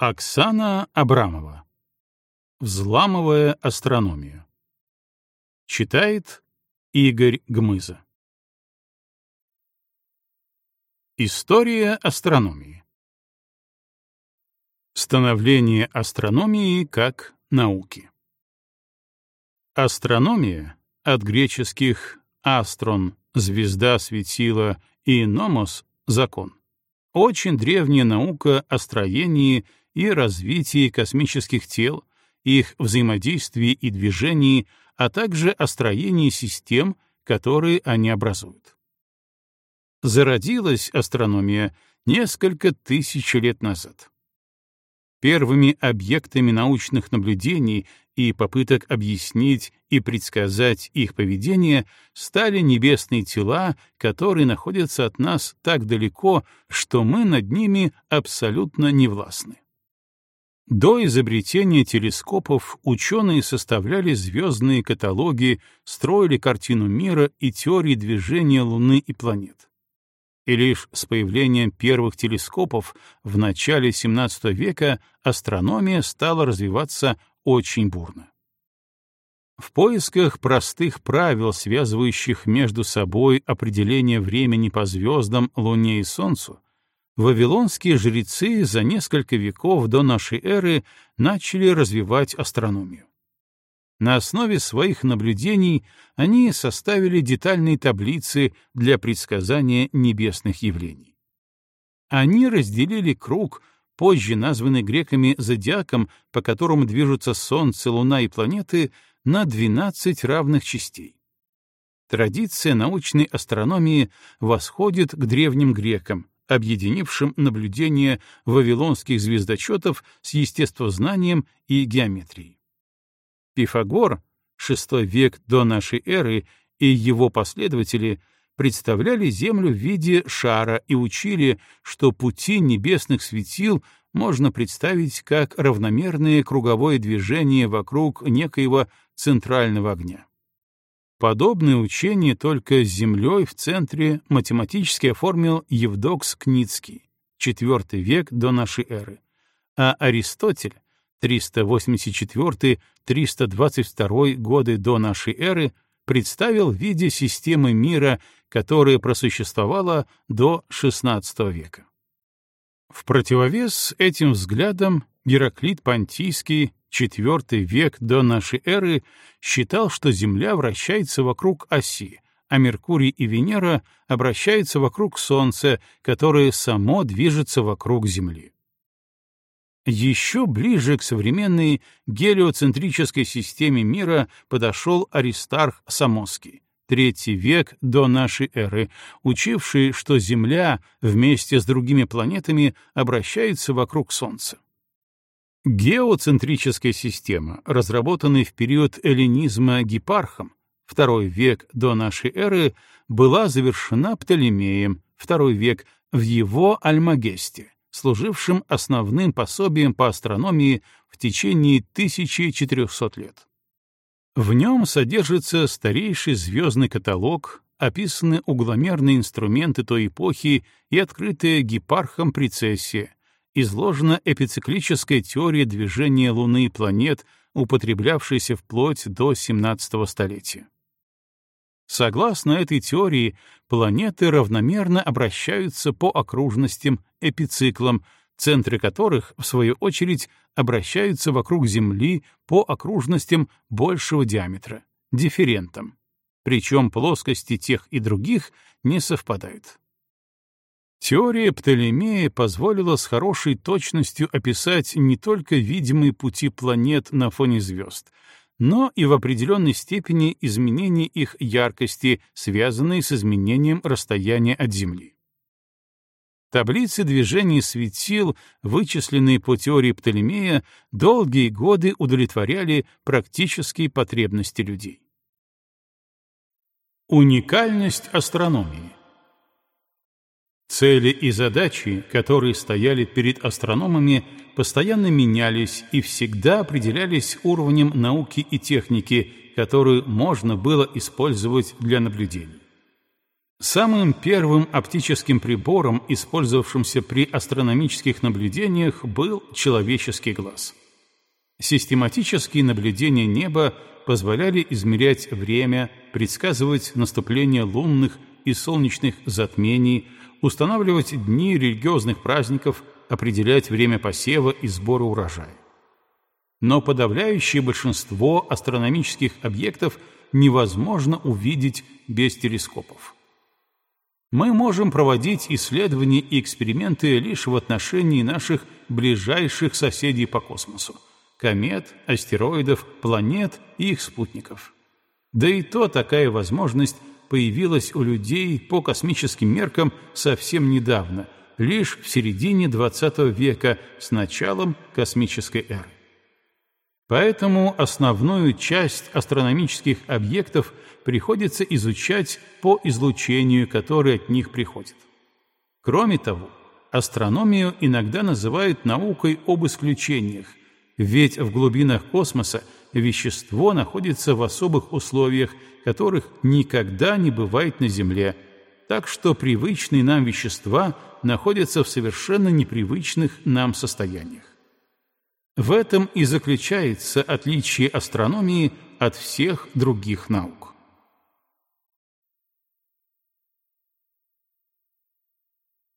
Оксана Абрамова. Взламывая астрономию. Читает Игорь Гмыза. История астрономии. Становление астрономии как науки. Астрономия от греческих астрон — звезда, светила и номос — закон. Очень древняя наука о строении и развитии космических тел, их взаимодействии и движении, а также о строении систем, которые они образуют. Зародилась астрономия несколько тысяч лет назад. Первыми объектами научных наблюдений и попыток объяснить и предсказать их поведение стали небесные тела, которые находятся от нас так далеко, что мы над ними абсолютно не властны. До изобретения телескопов ученые составляли звездные каталоги, строили картину мира и теории движения Луны и планет. И лишь с появлением первых телескопов в начале XVII века астрономия стала развиваться очень бурно. В поисках простых правил, связывающих между собой определение времени по звездам, Луне и Солнцу, вавилонские жрецы за несколько веков до нашей эры начали развивать астрономию. На основе своих наблюдений они составили детальные таблицы для предсказания небесных явлений. Они разделили круг, позже названный греками зодиаком, по которому движутся Солнце, Луна и планеты, на 12 равных частей. Традиция научной астрономии восходит к древним грекам, объединившим наблюдение вавилонских звездочетов с естествознанием и геометрией. Пифагор, VI век до нашей эры, и его последователи представляли Землю в виде шара и учили, что пути небесных светил можно представить как равномерное круговое движение вокруг некоего центрального огня. Подобное учение только с Землей в центре математически оформил Евдокс Кницкий, IV век до нашей эры, а Аристотель, 384-322 годы до нашей эры, представил в виде системы мира, которая просуществовала до XVI века. В противовес этим взглядам Гераклит Понтийский IV век до нашей эры считал, что Земля вращается вокруг оси, а Меркурий и Венера обращаются вокруг Солнца, которое само движется вокруг Земли. Еще ближе к современной гелиоцентрической системе мира подошел Аристарх Самоский, третий век до нашей эры, учивший, что Земля вместе с другими планетами обращается вокруг Солнца. Геоцентрическая система, разработанная в период эллинизма Гипархом, второй век до нашей эры, была завершена Птолемеем, второй век, в его Альмагесте, служившим основным пособием по астрономии в течение 1400 лет. В нем содержится старейший звездный каталог, описаны угломерные инструменты той эпохи и открытая Гипархом прецессия, изложена эпициклическая теория движения Луны и планет, употреблявшаяся вплоть до XVII столетия. Согласно этой теории, планеты равномерно обращаются по окружностям, эпициклам, центры которых, в свою очередь, обращаются вокруг Земли по окружностям большего диаметра, дифферентам. Причем плоскости тех и других не совпадают. Теория Птолемея позволила с хорошей точностью описать не только видимые пути планет на фоне звезд, но и в определенной степени изменение их яркости, связанные с изменением расстояния от Земли. Таблицы движения светил, вычисленные по теории Птолемея, долгие годы удовлетворяли практические потребности людей. Уникальность астрономии Цели и задачи, которые стояли перед астрономами, постоянно менялись и всегда определялись уровнем науки и техники, которую можно было использовать для наблюдений. Самым первым оптическим прибором, использовавшимся при астрономических наблюдениях, был человеческий глаз. Систематические наблюдения неба позволяли измерять время, предсказывать наступление лунных и солнечных затмений, устанавливать дни религиозных праздников, определять время посева и сбора урожая. Но подавляющее большинство астрономических объектов невозможно увидеть без телескопов. Мы можем проводить исследования и эксперименты лишь в отношении наших ближайших соседей по космосу — комет, астероидов, планет и их спутников. Да и то такая возможность появилась у людей по космическим меркам совсем недавно, лишь в середине XX века с началом космической эры. Поэтому основную часть астрономических объектов приходится изучать по излучению, которое от них приходит. Кроме того, астрономию иногда называют наукой об исключениях, ведь в глубинах космоса вещество находится в особых условиях, которых никогда не бывает на Земле, так что привычные нам вещества находятся в совершенно непривычных нам состояниях. В этом и заключается отличие астрономии от всех других наук.